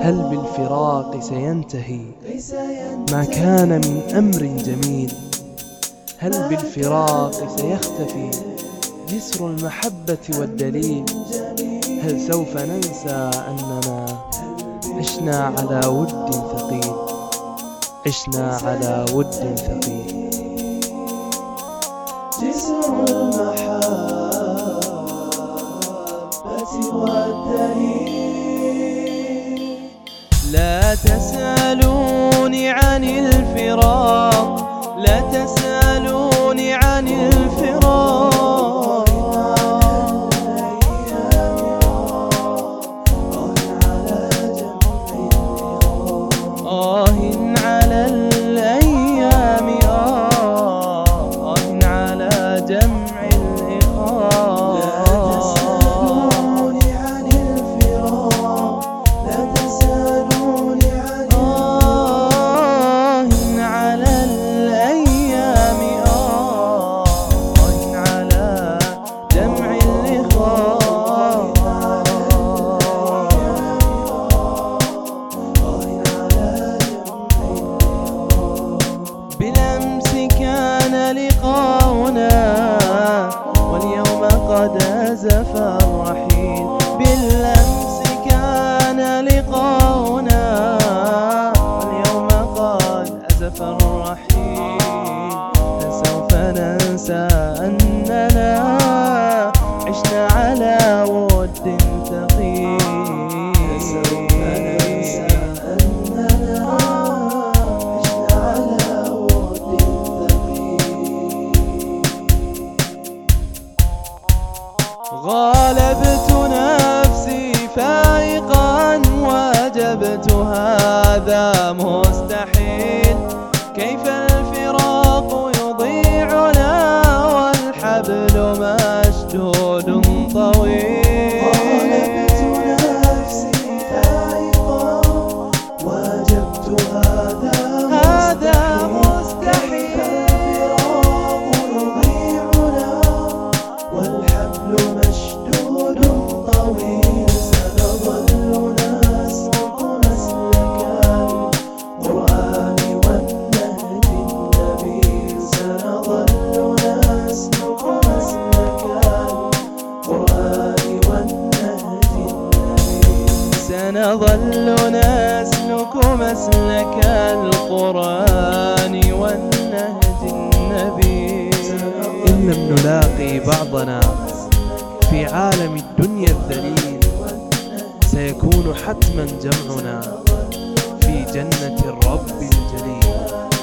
هل بالفراق سينتهي ما كان من أمر جميل؟ هل بالفراق سيختفي جسر المحبة والدليل؟ هل سوف ننسى أننا عشنا على ود ثقيل؟ عشنا على ود ثقيل. جسر المحبة والدليل. لا تسألوني عن الفراق. لا تسألوني عن الفراق. بالأمس كان لقاؤنا واليوم قد أزف الرحيل. بالأمس كان لقاؤنا واليوم قد أزف الرحيل. فسوف ننسى أننا مستحيل. كيف الفراق يضيعنا والحبل مشدود. سنظل نسلك مسلك القرآن والنهج النبي. إن لم نلاقي بعضنا في عالم الدنيا الذليل سيكون حتما جمعنا في جنة الرب الجليل.